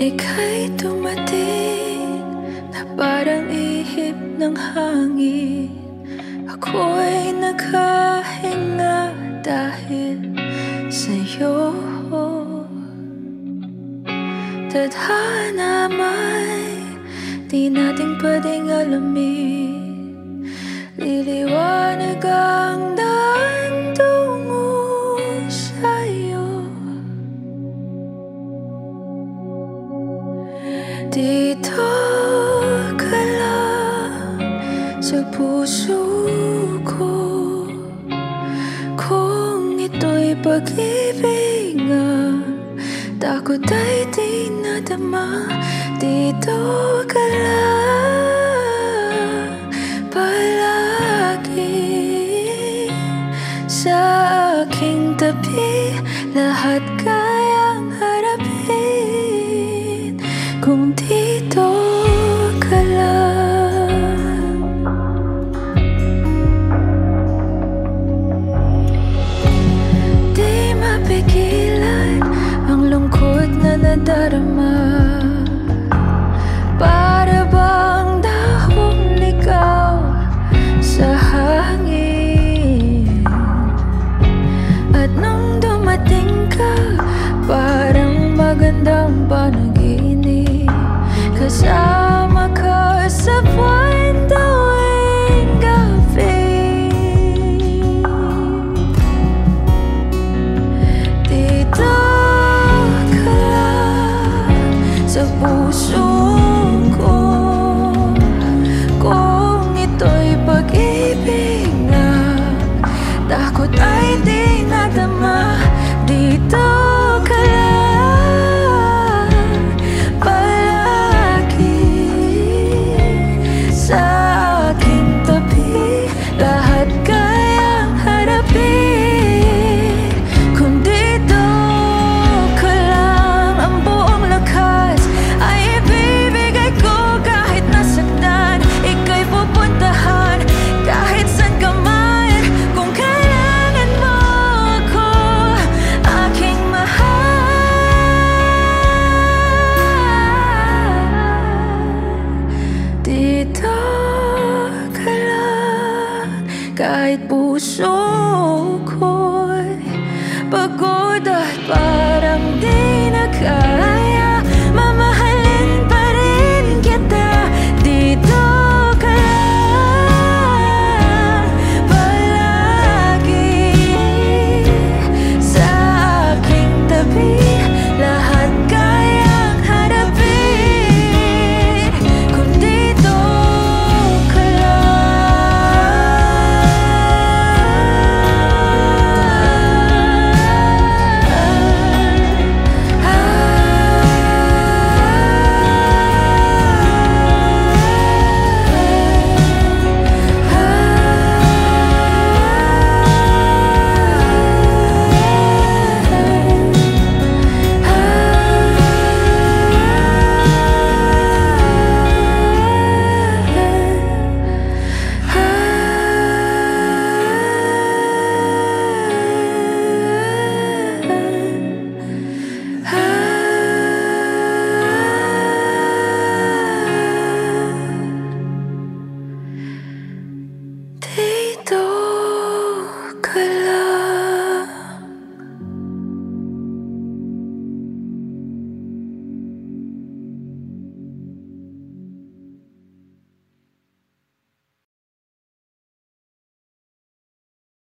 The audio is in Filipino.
Ika'y tumating na parang ihip ng hangin. Ako'y nagkahinga dahil sa'yo. Tadhana may di natin pwedeng alamin. Liliwanag ang Dito ka lang sa puso ko. Kung ito'y pag-ibig nga Takot ay di nadama. Dito ka lang Palagi Sa aking tabi. Lahat kayang At nung dumating ka, parang magandang panaginip sa puso Kahit puso ko'y Pagod at parang di na